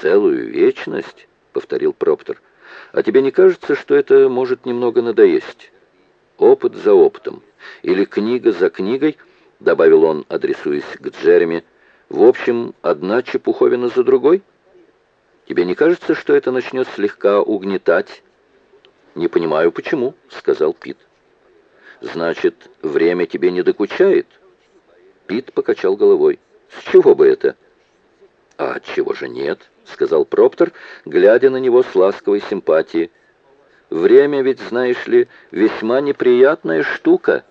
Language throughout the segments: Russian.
«Целую вечность?» — повторил Проптер. «А тебе не кажется, что это может немного надоесть? Опыт за опытом. Или книга за книгой?» — добавил он, адресуясь к Джереми. «В общем, одна чепуховина за другой? Тебе не кажется, что это начнет слегка угнетать?» «Не понимаю, почему», — сказал Пит. «Значит, время тебе не докучает?» Пит покачал головой. «С чего бы это?» «А чего же нет?» — сказал Проптер, глядя на него с ласковой симпатией. «Время ведь, знаешь ли, весьма неприятная штука.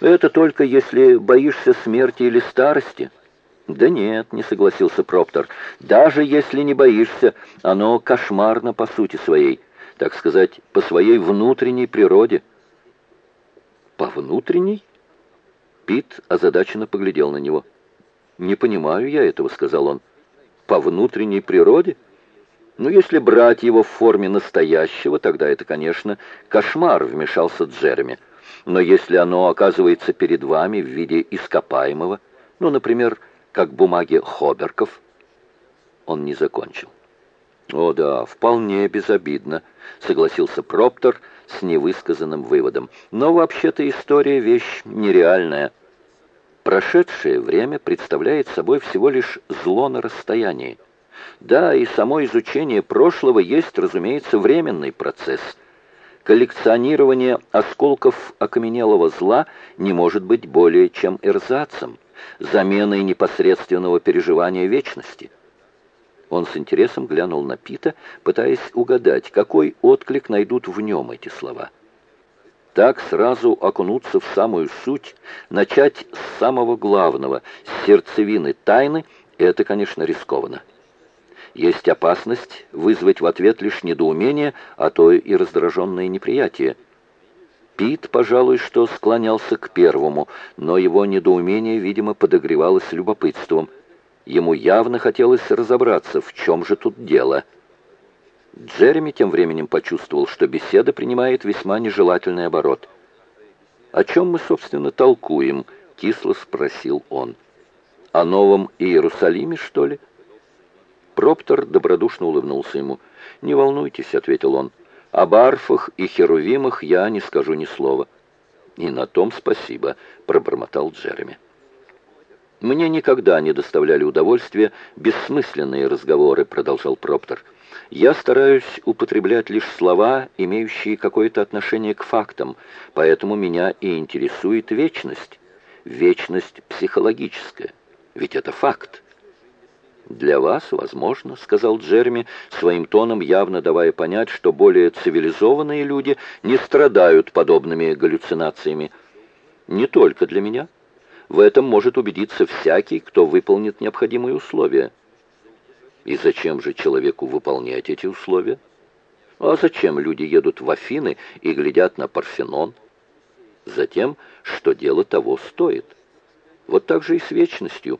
Это только если боишься смерти или старости». «Да нет», — не согласился Проптер, — «даже если не боишься, оно кошмарно по сути своей, так сказать, по своей внутренней природе». «По внутренней?» Пит озадаченно поглядел на него. «Не понимаю я этого», — сказал он. «По внутренней природе?» «Ну, если брать его в форме настоящего, тогда это, конечно, кошмар», — вмешался Джереми. «Но если оно оказывается перед вами в виде ископаемого, ну, например, как бумаги Хоберков...» Он не закончил. «О да, вполне безобидно», — согласился Проптер с невысказанным выводом. «Но вообще-то история — вещь нереальная». Прошедшее время представляет собой всего лишь зло на расстоянии. Да, и само изучение прошлого есть, разумеется, временный процесс. Коллекционирование осколков окаменелого зла не может быть более чем эрзацем, заменой непосредственного переживания вечности. Он с интересом глянул на Пита, пытаясь угадать, какой отклик найдут в нем эти слова. Так сразу окунуться в самую суть, начать с самого главного, с сердцевины тайны, это, конечно, рискованно. Есть опасность вызвать в ответ лишь недоумение, а то и раздраженное неприятие. Пит, пожалуй, что склонялся к первому, но его недоумение, видимо, подогревалось любопытством. Ему явно хотелось разобраться, в чем же тут дело – Джереми тем временем почувствовал, что беседа принимает весьма нежелательный оборот. «О чем мы, собственно, толкуем?» — кисло спросил он. «О Новом Иерусалиме, что ли?» Проптор добродушно улыбнулся ему. «Не волнуйтесь», — ответил он. «Об арфах и херувимах я не скажу ни слова». «И на том спасибо», — пробормотал Джереми. «Мне никогда не доставляли удовольствия бессмысленные разговоры», — продолжал Проптор. Я стараюсь употреблять лишь слова, имеющие какое-то отношение к фактам, поэтому меня и интересует вечность. Вечность психологическая. Ведь это факт. «Для вас, возможно», — сказал Джереми, своим тоном явно давая понять, что более цивилизованные люди не страдают подобными галлюцинациями. «Не только для меня. В этом может убедиться всякий, кто выполнит необходимые условия». И зачем же человеку выполнять эти условия? А зачем люди едут в Афины и глядят на Парфенон? Затем, что дело того стоит. Вот так же и с вечностью.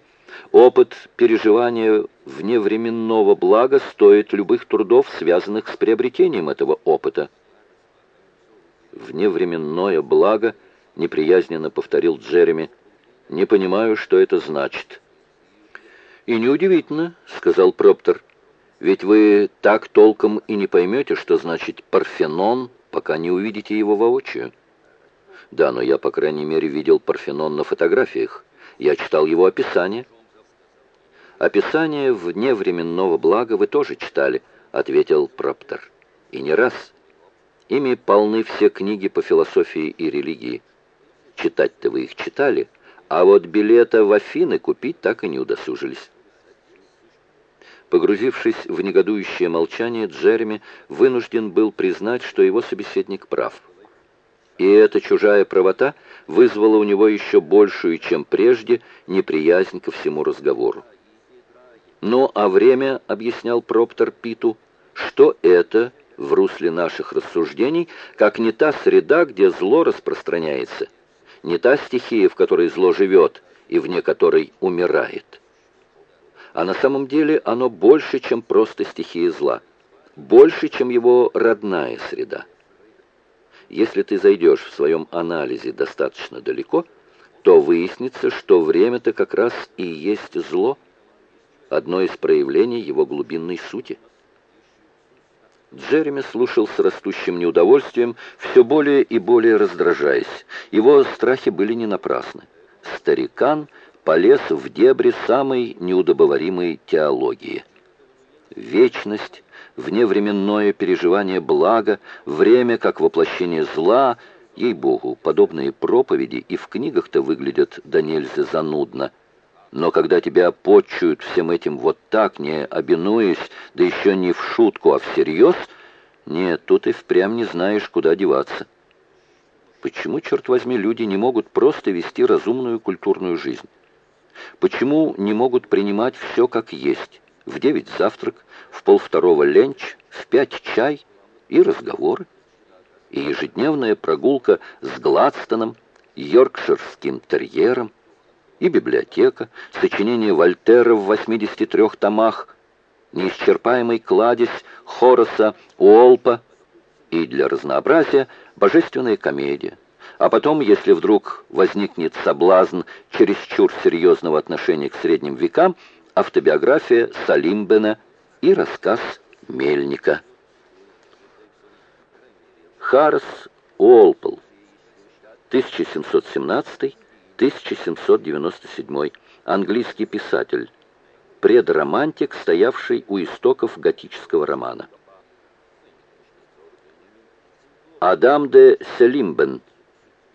Опыт переживания вневременного блага стоит любых трудов, связанных с приобретением этого опыта. «Вневременное благо», — неприязненно повторил Джереми, — «не понимаю, что это значит». «И неудивительно», — сказал Проптер, — «ведь вы так толком и не поймете, что значит Парфенон, пока не увидите его воочию». «Да, но я, по крайней мере, видел Парфенон на фотографиях. Я читал его описание». «Описание вневременного блага вы тоже читали», — ответил Проптер. «И не раз. Ими полны все книги по философии и религии. Читать-то вы их читали, а вот билета в Афины купить так и не удосужились». Погрузившись в негодующее молчание, Джереми вынужден был признать, что его собеседник прав. И эта чужая правота вызвала у него еще большую, чем прежде, неприязнь ко всему разговору. «Ну, а время, — объяснял Проптор Питу, — что это в русле наших рассуждений, как не та среда, где зло распространяется, не та стихия, в которой зло живет и вне которой умирает» а на самом деле оно больше, чем просто стихия зла, больше, чем его родная среда. Если ты зайдешь в своем анализе достаточно далеко, то выяснится, что время-то как раз и есть зло. одно из проявлений его глубинной сути. Джереми слушал с растущим неудовольствием, все более и более раздражаясь. Его страхи были не напрасны. Старикан полез в дебри самой неудобоваримой теологии. Вечность, вневременное переживание блага, время как воплощение зла, ей-богу, подобные проповеди и в книгах-то выглядят да нельзя занудно. Но когда тебя почуют всем этим вот так, не обинуясь, да еще не в шутку, а всерьез, нет, тут и впрямь не знаешь, куда деваться. Почему, черт возьми, люди не могут просто вести разумную культурную жизнь? Почему не могут принимать все как есть? В девять завтрак, в полвторого ленч, в пять чай и разговоры. И ежедневная прогулка с Гладстоном, йоркширским терьером, и библиотека, сочинение Вольтера в 83 томах, неисчерпаемый кладезь Хораса Уолпа и для разнообразия божественная комедия. А потом, если вдруг возникнет соблазн чересчур серьезного отношения к средним векам, автобиография Салимбена и рассказ Мельника. Харрес Уолпл, 1717-1797, английский писатель, предромантик, стоявший у истоков готического романа. Адам де Селимбен,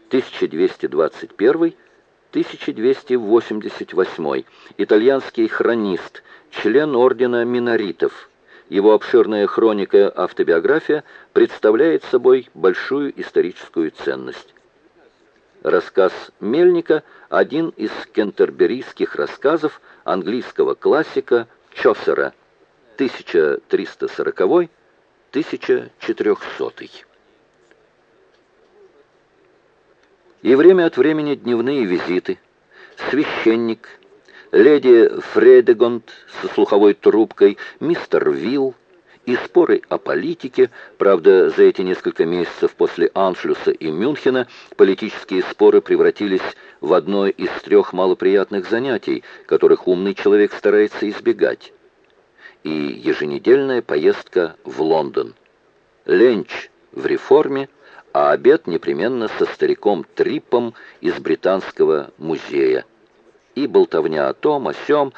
1221-1288, итальянский хронист, член ордена миноритов. Его обширная хроника-автобиография представляет собой большую историческую ценность. Рассказ Мельника – один из кентерберийских рассказов английского классика Чосера 1340-1400. И время от времени дневные визиты. Священник, леди Фредегонд со слуховой трубкой, мистер Вилл, и споры о политике, правда, за эти несколько месяцев после Аншлюса и Мюнхена политические споры превратились в одно из трех малоприятных занятий, которых умный человек старается избегать. И еженедельная поездка в Лондон. Ленч в реформе, а обед непременно со стариком Трипом из Британского музея. И болтовня о том, о сём,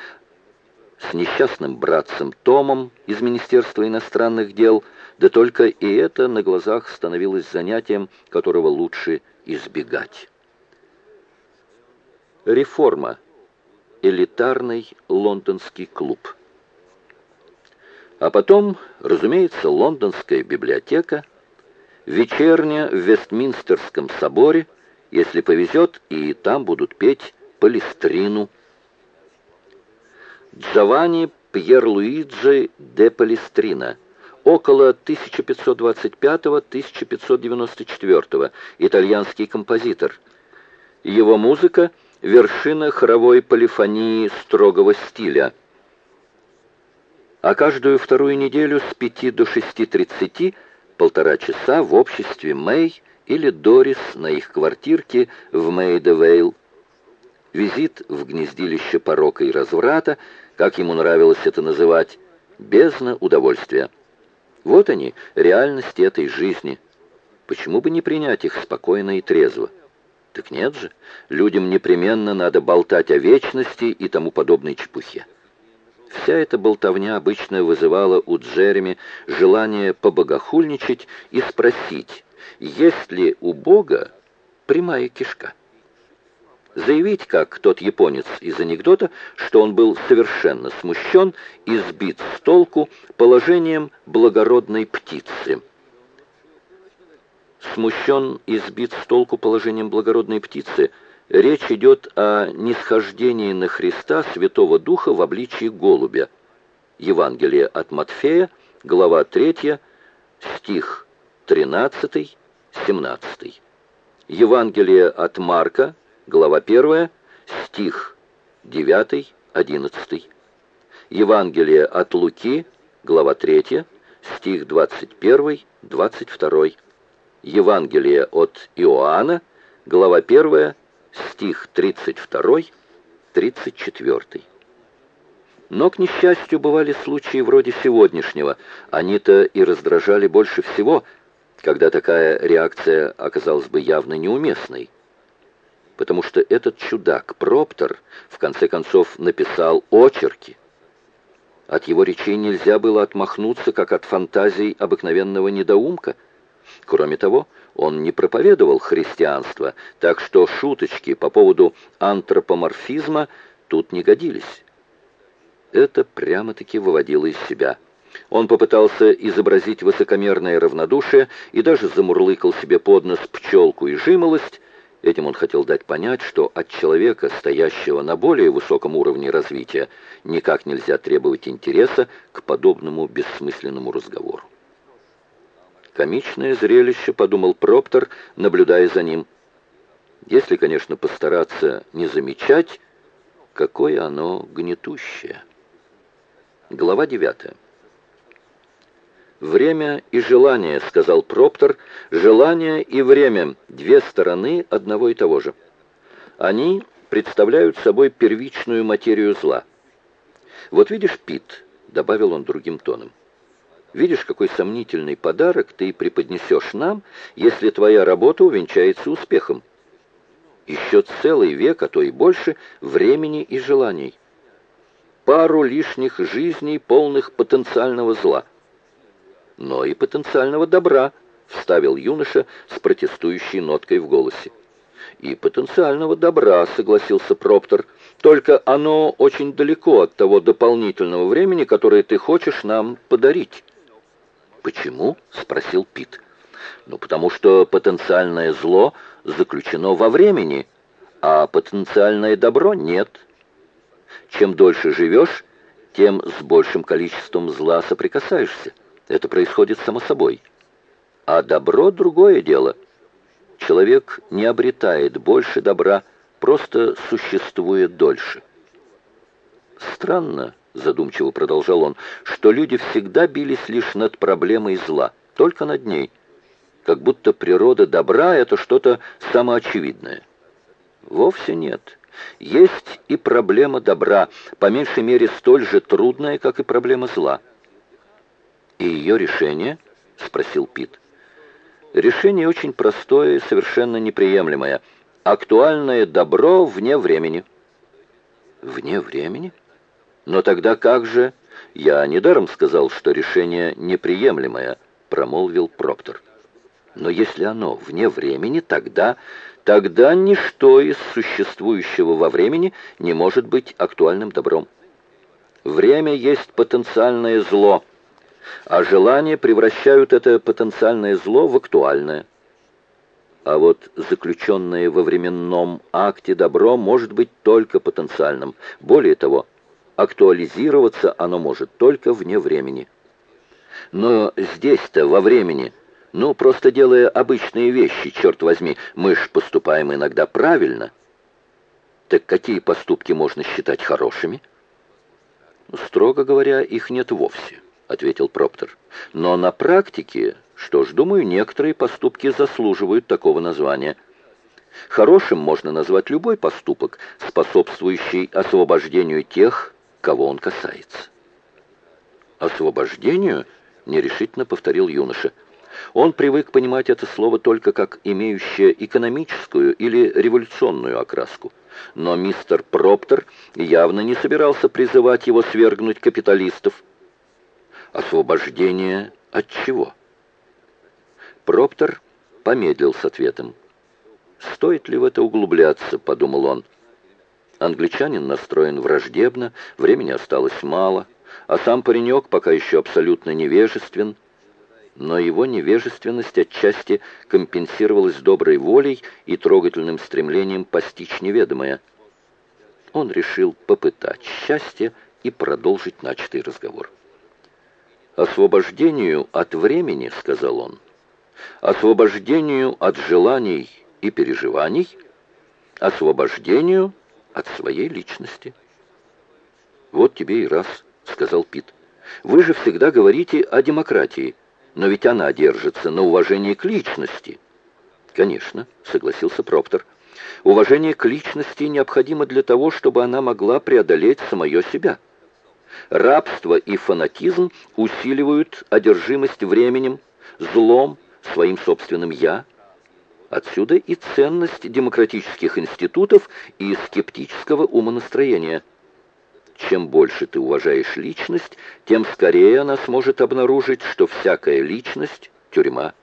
с несчастным братцем Томом из Министерства иностранных дел, да только и это на глазах становилось занятием, которого лучше избегать. Реформа. Элитарный лондонский клуб. А потом, разумеется, лондонская библиотека, вечерня в Вестминстерском соборе, если повезет, и там будут петь Палестрину, Джованни Пьер-Луиджи де Палестрина, около 1525-1594, итальянский композитор. Его музыка – вершина хоровой полифонии строгого стиля. А каждую вторую неделю с 5 до 6.30 полтора часа в обществе Мэй или Дорис на их квартирке в Мейдевейл. Визит в гнездилище порока и разврата – как ему нравилось это называть, бездна удовольствия. Вот они, реальности этой жизни. Почему бы не принять их спокойно и трезво? Так нет же, людям непременно надо болтать о вечности и тому подобной чепухе. Вся эта болтовня обычно вызывала у Джереми желание побогохульничать и спросить, есть ли у Бога прямая кишка заявить, как тот японец из анекдота, что он был совершенно смущен и сбит с толку положением благородной птицы. Смущен и сбит с толку положением благородной птицы, речь идет о нисхождении на Христа Святого Духа в обличии голубя. Евангелие от Матфея, глава 3, стих 13, 17. Евангелие от Марка, глава 1, стих 9, 11. Евангелие от Луки, глава 3, стих 21, 22. Евангелие от Иоанна, глава 1, стих 32, 34. Но, к несчастью, бывали случаи вроде сегодняшнего. Они-то и раздражали больше всего, когда такая реакция оказалась бы явно неуместной. Потому что этот чудак, Проптер, в конце концов написал очерки. От его речей нельзя было отмахнуться, как от фантазий обыкновенного недоумка. Кроме того, он не проповедовал христианство, так что шуточки по поводу антропоморфизма тут не годились. Это прямо-таки выводило из себя. Он попытался изобразить высокомерное равнодушие и даже замурлыкал себе под нос пчелку и жимолость. Этим он хотел дать понять, что от человека, стоящего на более высоком уровне развития, никак нельзя требовать интереса к подобному бессмысленному разговору. Комичное зрелище, подумал Проптер, наблюдая за ним. Если, конечно, постараться не замечать, какое оно гнетущее. Глава 9. «Время и желание», — сказал Проптер, — «желание и время — две стороны одного и того же. Они представляют собой первичную материю зла. Вот видишь, Пит», — добавил он другим тоном, — «видишь, какой сомнительный подарок ты преподнесешь нам, если твоя работа увенчается успехом. Еще целый век, а то и больше, времени и желаний» пару лишних жизней, полных потенциального зла. Но и потенциального добра, вставил юноша с протестующей ноткой в голосе. И потенциального добра, согласился Проптер, только оно очень далеко от того дополнительного времени, которое ты хочешь нам подарить. «Почему?» — спросил Пит. «Ну, потому что потенциальное зло заключено во времени, а потенциальное добро нет». Чем дольше живешь, тем с большим количеством зла соприкасаешься. Это происходит само собой. А добро — другое дело. Человек не обретает больше добра, просто существует дольше. Странно, задумчиво продолжал он, что люди всегда бились лишь над проблемой зла, только над ней. Как будто природа добра — это что-то самоочевидное. Вовсе нет. Есть и проблема добра, по меньшей мере столь же трудная, как и проблема зла. «И ее решение?» — спросил Пит. «Решение очень простое и совершенно неприемлемое. Актуальное добро вне времени». «Вне времени? Но тогда как же...» «Я недаром сказал, что решение неприемлемое», — промолвил Проктор. «Но если оно вне времени, тогда...» тогда ничто из существующего во времени не может быть актуальным добром. Время есть потенциальное зло, а желания превращают это потенциальное зло в актуальное. А вот заключенное во временном акте добро может быть только потенциальным. Более того, актуализироваться оно может только вне времени. Но здесь-то, во времени, ну, просто делая обычные вещи, черт возьми, мы ж поступаем иногда правильно. Так какие поступки можно считать хорошими? Строго говоря, их нет вовсе, ответил Проптер. Но на практике, что ж, думаю, некоторые поступки заслуживают такого названия. Хорошим можно назвать любой поступок, способствующий освобождению тех, кого он касается. «Освобождению?» — нерешительно повторил юноша. Он привык понимать это слово только как имеющее экономическую или революционную окраску. Но мистер Проптер явно не собирался призывать его свергнуть капиталистов. Освобождение от чего? Проптер помедлил с ответом. «Стоит ли в это углубляться?» — подумал он. Англичанин настроен враждебно, времени осталось мало, а сам паренек пока еще абсолютно невежествен — но его невежественность отчасти компенсировалась доброй волей и трогательным стремлением постичь неведомое. Он решил попытать счастье и продолжить начатый разговор. «Освобождению от времени, — сказал он, — освобождению от желаний и переживаний, освобождению от своей личности». «Вот тебе и раз», — сказал Пит. «Вы же всегда говорите о демократии». Но ведь она держится на уважении к личности. Конечно, согласился Проптер. Уважение к личности необходимо для того, чтобы она могла преодолеть самое себя. Рабство и фанатизм усиливают одержимость временем, злом, своим собственным «я». Отсюда и ценность демократических институтов и скептического умонастроения. Чем больше ты уважаешь личность, тем скорее она сможет обнаружить, что всякая личность – тюрьма.